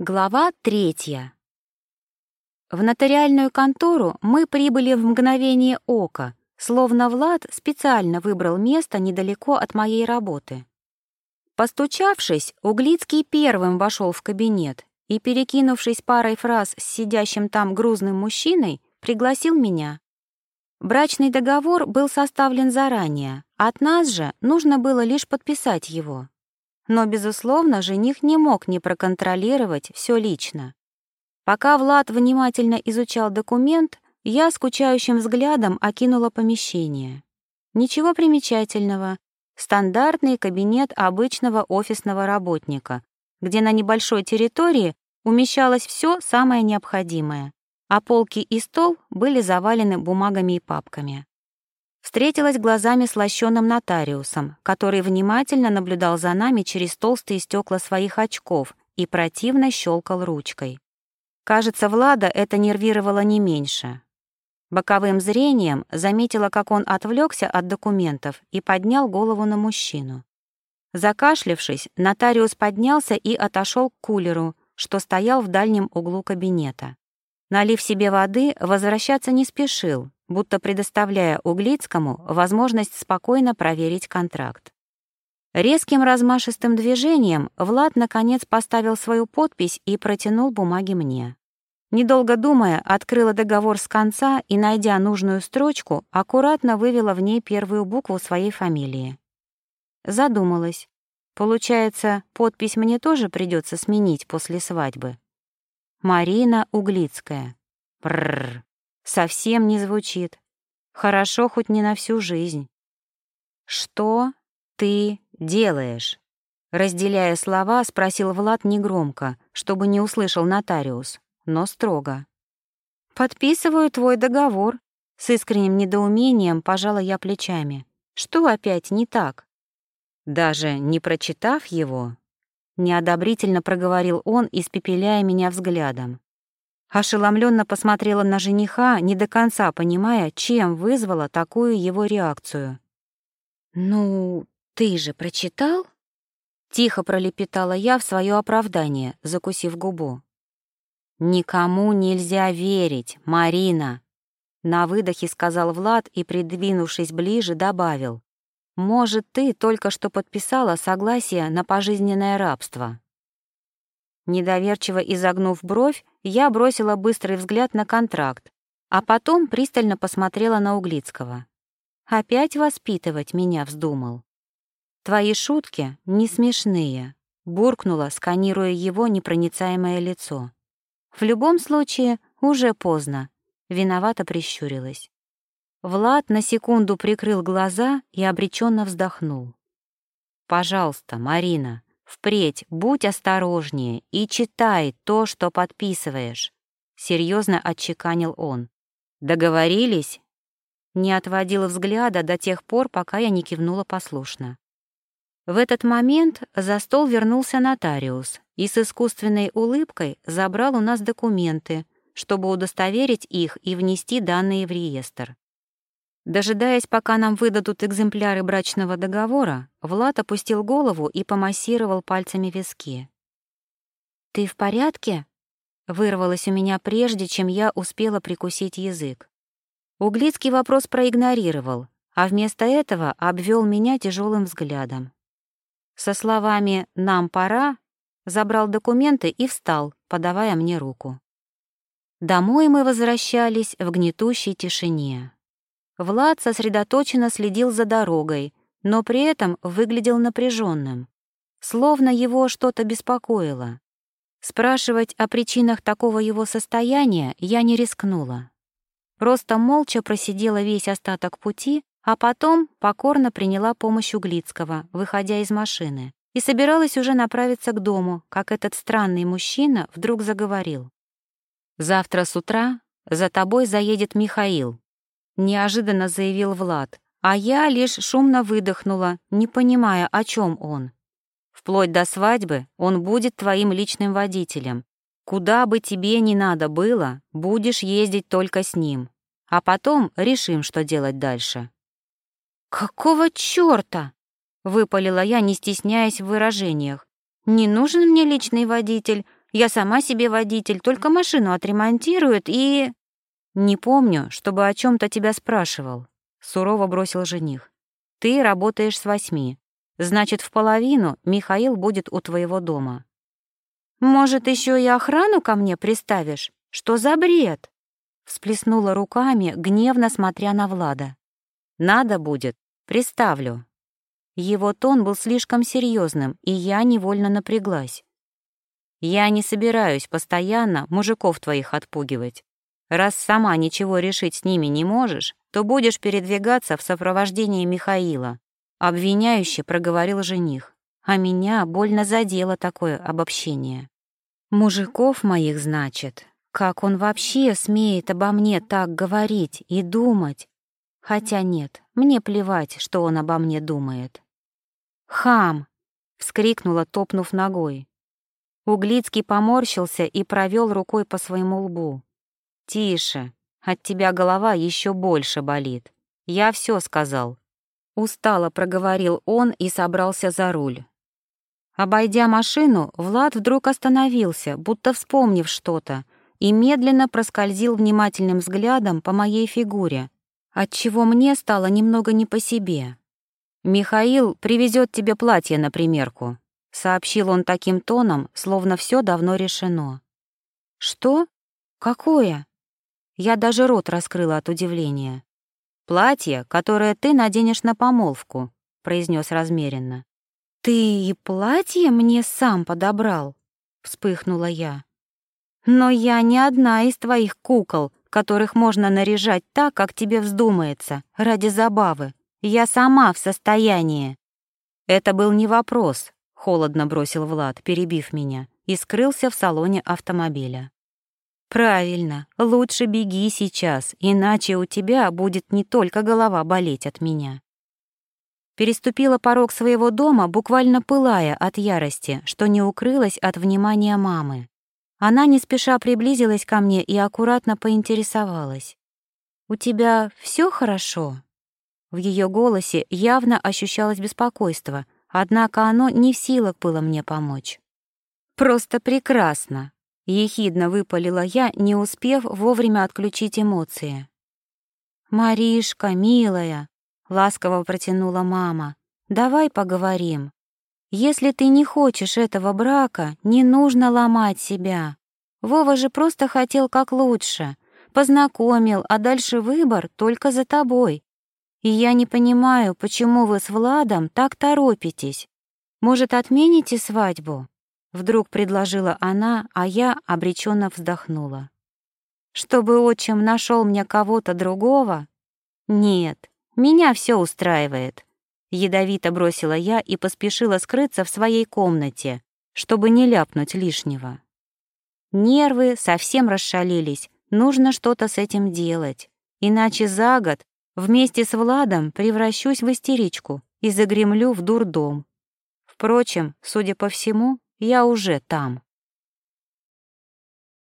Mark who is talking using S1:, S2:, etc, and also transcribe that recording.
S1: Глава третья. В нотариальную контору мы прибыли в мгновение ока, словно Влад специально выбрал место недалеко от моей работы. Постучавшись, Углицкий первым вошел в кабинет и, перекинувшись парой фраз с сидящим там грузным мужчиной, пригласил меня. Брачный договор был составлен заранее, от нас же нужно было лишь подписать его. Но, безусловно, жених не мог не проконтролировать все лично. Пока Влад внимательно изучал документ, я скучающим взглядом окинула помещение. Ничего примечательного. Стандартный кабинет обычного офисного работника, где на небольшой территории умещалось все самое необходимое, а полки и стол были завалены бумагами и папками. Встретилась глазами с лощеным нотариусом, который внимательно наблюдал за нами через толстые стекла своих очков и противно щелкал ручкой. Кажется, Влада это нервировало не меньше. Боковым зрением заметила, как он отвлекся от документов и поднял голову на мужчину. Закашлявшись, нотариус поднялся и отошел к кулеру, что стоял в дальнем углу кабинета. Налив себе воды, возвращаться не спешил, будто предоставляя Углицкому возможность спокойно проверить контракт. Резким размашистым движением Влад наконец поставил свою подпись и протянул бумаги мне. Недолго думая, открыла договор с конца и, найдя нужную строчку, аккуратно вывела в ней первую букву своей фамилии. Задумалась. Получается, подпись мне тоже придется сменить после свадьбы. Марина Углицкая. Прррр. Совсем не звучит. Хорошо хоть не на всю жизнь. Что ты делаешь? Разделяя слова, спросил Влад негромко, чтобы не услышал нотариус, но строго. «Подписываю твой договор», — с искренним недоумением пожала я плечами. «Что опять не так?» «Даже не прочитав его?» Неодобрительно проговорил он, испепеляя меня взглядом. Ошеломленно посмотрела на жениха, не до конца понимая, чем вызвала такую его реакцию. «Ну, ты же прочитал?» Тихо пролепетала я в свое оправдание, закусив губу. «Никому нельзя верить, Марина!» На выдохе сказал Влад и, придвинувшись ближе, добавил. «Может, ты только что подписала согласие на пожизненное рабство?» Недоверчиво изогнув бровь, я бросила быстрый взгляд на контракт, а потом пристально посмотрела на Углицкого. Опять воспитывать меня вздумал. Твои шутки не смешные, буркнула, сканируя его непроницаемое лицо. В любом случае, уже поздно, виновато прищурилась. Влад на секунду прикрыл глаза и обреченно вздохнул. «Пожалуйста, Марина, Впредь будь осторожнее и читай то, что подписываешь», — серьезно отчеканил он. «Договорились?» Не отводил взгляда до тех пор, пока я не кивнула послушно. В этот момент за стол вернулся нотариус и с искусственной улыбкой забрал у нас документы, чтобы удостоверить их и внести данные в реестр. Дожидаясь, пока нам выдадут экземпляры брачного договора, Влад опустил голову и помассировал пальцами виски. «Ты в порядке?» — вырвалось у меня прежде, чем я успела прикусить язык. Углицкий вопрос проигнорировал, а вместо этого обвел меня тяжелым взглядом. Со словами «нам пора» забрал документы и встал, подавая мне руку. Домой мы возвращались в гнетущей тишине. Влад сосредоточенно следил за дорогой, но при этом выглядел напряженным, словно его что-то беспокоило. Спрашивать о причинах такого его состояния я не рискнула. Просто молча просидела весь остаток пути, а потом покорно приняла помощь Углицкого, выходя из машины, и собиралась уже направиться к дому, как этот странный мужчина вдруг заговорил. «Завтра с утра за тобой заедет Михаил неожиданно заявил Влад, а я лишь шумно выдохнула, не понимая, о чем он. Вплоть до свадьбы он будет твоим личным водителем. Куда бы тебе ни надо было, будешь ездить только с ним. А потом решим, что делать дальше. «Какого чёрта?» — выпалила я, не стесняясь в выражениях. «Не нужен мне личный водитель, Я сама себе водитель, только машину отремонтируют и...» «Не помню, чтобы о чем то тебя спрашивал», — сурово бросил жених. «Ты работаешь с восьми. Значит, в половину Михаил будет у твоего дома». «Может, еще и охрану ко мне приставишь? Что за бред?» Всплеснула руками, гневно смотря на Влада. «Надо будет, приставлю». Его тон был слишком серьезным, и я невольно напряглась. «Я не собираюсь постоянно мужиков твоих отпугивать. Раз сама ничего решить с ними не можешь, то будешь передвигаться в сопровождении Михаила», — обвиняюще проговорил жених. А меня больно задело такое обобщение. «Мужиков моих, значит. Как он вообще смеет обо мне так говорить и думать? Хотя нет, мне плевать, что он обо мне думает». «Хам!» — вскрикнула, топнув ногой. Углицкий поморщился и провел рукой по своему лбу. «Тише, от тебя голова еще больше болит. Я все сказал». Устало проговорил он и собрался за руль. Обойдя машину, Влад вдруг остановился, будто вспомнив что-то, и медленно проскользил внимательным взглядом по моей фигуре, отчего мне стало немного не по себе. «Михаил привезет тебе платье на примерку», — сообщил он таким тоном, словно все давно решено. «Что? Какое?» Я даже рот раскрыла от удивления. «Платье, которое ты наденешь на помолвку», — произнес размеренно. «Ты и платье мне сам подобрал?» — вспыхнула я. «Но я не одна из твоих кукол, которых можно наряжать так, как тебе вздумается, ради забавы. Я сама в состоянии». «Это был не вопрос», — холодно бросил Влад, перебив меня, и скрылся в салоне автомобиля. «Правильно, лучше беги сейчас, иначе у тебя будет не только голова болеть от меня». Переступила порог своего дома, буквально пылая от ярости, что не укрылась от внимания мамы. Она не спеша приблизилась ко мне и аккуратно поинтересовалась. «У тебя все хорошо?» В ее голосе явно ощущалось беспокойство, однако оно не в силах было мне помочь. «Просто прекрасно!» Ехидно выпалила я, не успев вовремя отключить эмоции. «Маришка, милая», — ласково протянула мама, — «давай поговорим. Если ты не хочешь этого брака, не нужно ломать себя. Вова же просто хотел как лучше, познакомил, а дальше выбор только за тобой. И я не понимаю, почему вы с Владом так торопитесь. Может, отмените свадьбу?» Вдруг предложила она, а я обреченно вздохнула. Чтобы отчим нашел мне кого-то другого? Нет, меня все устраивает. Ядовито бросила я и поспешила скрыться в своей комнате, чтобы не ляпнуть лишнего. Нервы совсем расшалились, нужно что-то с этим делать. Иначе за год вместе с Владом превращусь в истеричку и загремлю в дурдом. Впрочем, судя по всему, я уже там.